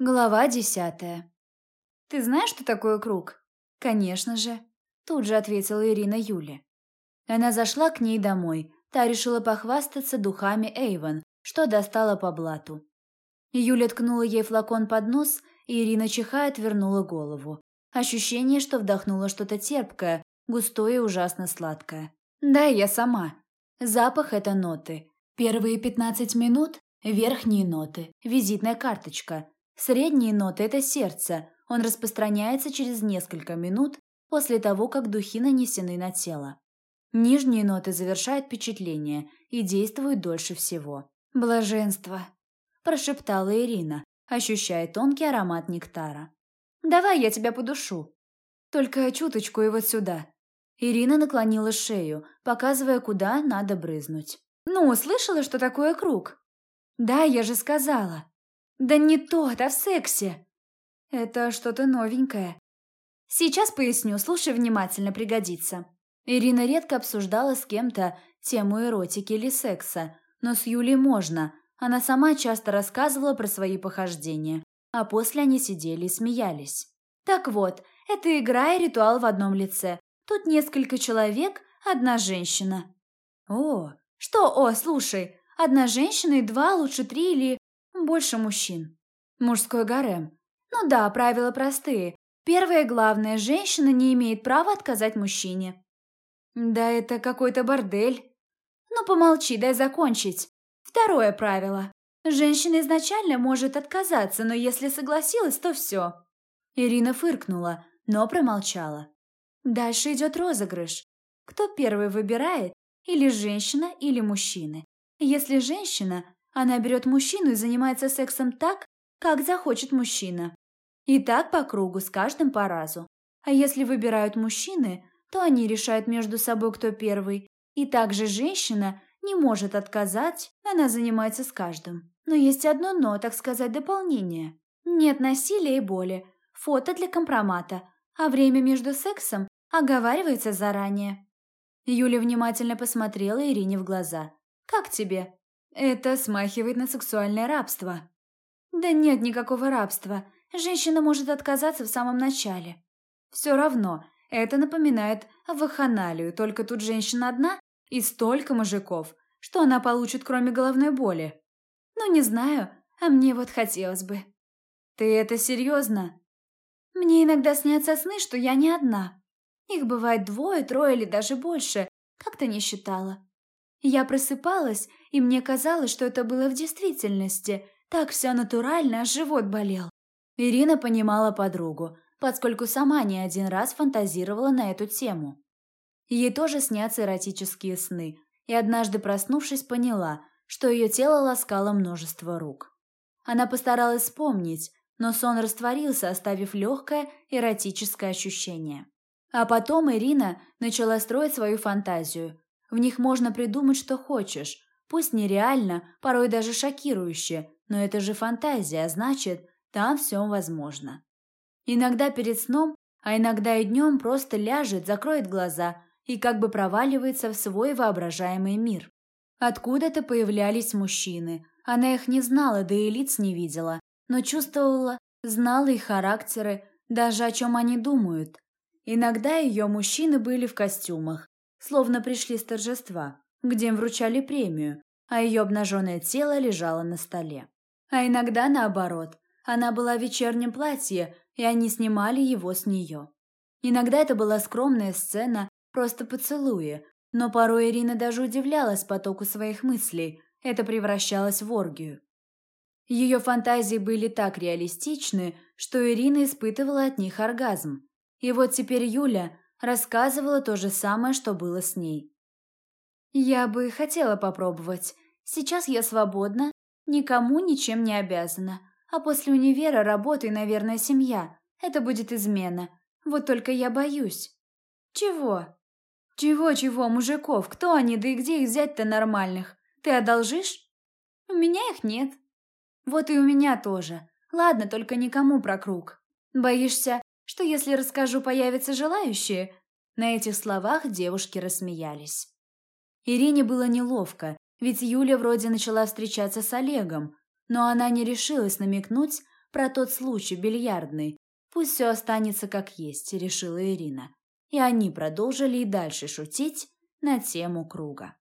Глава десятая. «Ты знаешь, что такое круг?» «Конечно же», – тут же ответила Ирина Юле. Она зашла к ней домой. Та решила похвастаться духами Эйвен, что достала по блату. Юля ткнула ей флакон под нос, и Ирина, чихая, отвернула голову. Ощущение, что вдохнула что-то терпкое, густое и ужасно сладкое. «Да, я сама». Запах – это ноты. Первые пятнадцать минут – верхние ноты, визитная карточка – Средние ноты – это сердце, он распространяется через несколько минут после того, как духи нанесены на тело. Нижние ноты завершают впечатление и действуют дольше всего. «Блаженство», – прошептала Ирина, ощущая тонкий аромат нектара. «Давай я тебя подушу. Только чуточку и вот сюда». Ирина наклонила шею, показывая, куда надо брызнуть. «Ну, слышала, что такое круг?» «Да, я же сказала». Да не то, да в сексе. Это что-то новенькое. Сейчас поясню, слушай внимательно, пригодится. Ирина редко обсуждала с кем-то тему эротики или секса, но с Юлей можно. Она сама часто рассказывала про свои похождения, а после они сидели и смеялись. Так вот, это игра и ритуал в одном лице. Тут несколько человек, одна женщина. О, что, о, слушай, одна женщина и два, лучше три или больше мужчин. Мужской гарем. Ну да, правила простые. Первое главное, женщина не имеет права отказать мужчине. Да это какой-то бордель. Ну помолчи, дай закончить. Второе правило. Женщина изначально может отказаться, но если согласилась, то все. Ирина фыркнула, но промолчала. Дальше идет розыгрыш. Кто первый выбирает, или женщина, или мужчины. Если женщина, она берет мужчину и занимается сексом так, как захочет мужчина. И так по кругу, с каждым по разу. А если выбирают мужчины, то они решают между собой, кто первый. И также женщина не может отказать, она занимается с каждым. Но есть одно «но», так сказать, дополнение. Нет насилия и боли, фото для компромата, а время между сексом оговаривается заранее. Юля внимательно посмотрела Ирине в глаза. «Как тебе?» Это смахивает на сексуальное рабство. Да нет никакого рабства. Женщина может отказаться в самом начале. Все равно, это напоминает ваханалию, только тут женщина одна и столько мужиков, что она получит, кроме головной боли. Ну, не знаю, а мне вот хотелось бы. Ты это серьезно? Мне иногда снятся сны, что я не одна. Их бывает двое, трое или даже больше, как-то не считала. Я просыпалась, и мне казалось, что это было в действительности. Так все натурально, аж живот болел. Ирина понимала подругу, поскольку сама не один раз фантазировала на эту тему. Ей тоже снятся эротические сны, и однажды проснувшись, поняла, что ее тело ласкало множество рук. Она постаралась вспомнить, но сон растворился, оставив легкое эротическое ощущение. А потом Ирина начала строить свою фантазию, в них можно придумать, что хочешь, пусть нереально, порой даже шокирующе, но это же фантазия, а значит, там все возможно. Иногда перед сном, а иногда и днем просто ляжет, закроет глаза и как бы проваливается в свой воображаемый мир. Откуда-то появлялись мужчины. Она их не знала, да и лиц не видела, но чувствовала, знала их характеры, даже о чем они думают. Иногда ее мужчины были в костюмах, словно пришли с торжества, где им вручали премию, а ее обнаженное тело лежало на столе. А иногда наоборот, она была в вечернем платье, и они снимали его с нее. Иногда это была скромная сцена, просто поцелуи, но порой Ирина даже удивлялась потоку своих мыслей, это превращалось в оргию. Ее фантазии были так реалистичны, что Ирина испытывала от них оргазм. И вот теперь Юля рассказывала то же самое, что было с ней. «Я бы хотела попробовать. Сейчас я свободна, никому ничем не обязана. А после универа работа и, наверное, семья. Это будет измена. Вот только я боюсь». «Чего?» «Чего-чего, мужиков? Кто они, да и где их взять-то нормальных? Ты одолжишь?» «У меня их нет». «Вот и у меня тоже. Ладно, только никому про круг. Боишься, что если расскажу, появятся желающие?» На этих словах девушки рассмеялись. Ирине было неловко, ведь Юля вроде начала встречаться с Олегом, но она не решилась намекнуть, про тот случай бильярдный. Пусть все останется как есть, решила Ирина. И они продолжили и дальше шутить на тему круга.